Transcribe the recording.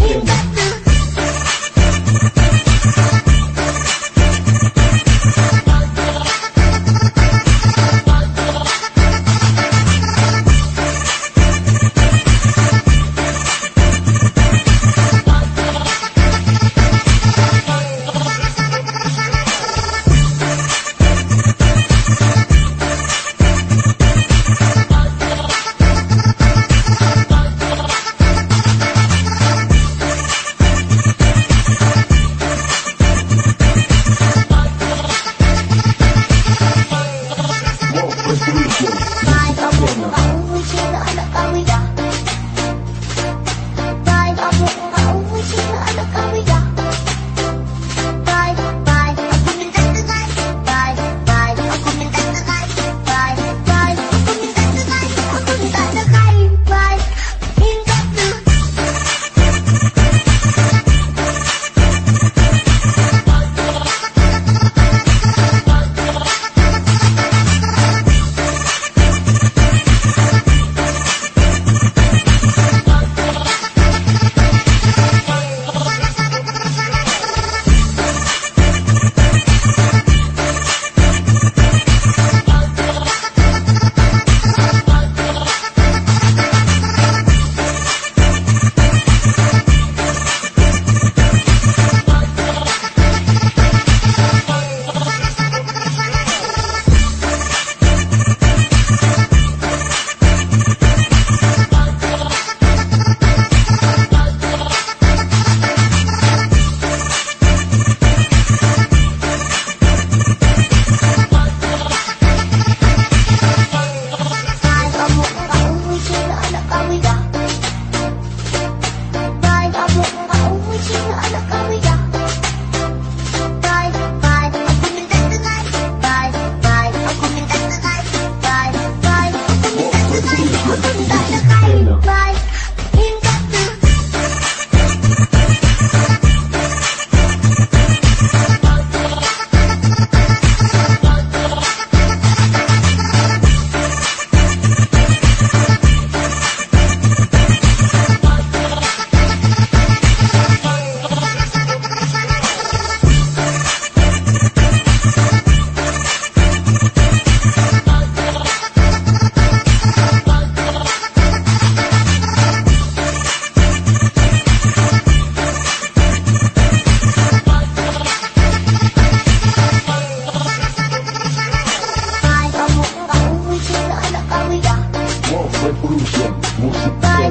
Thank Bye.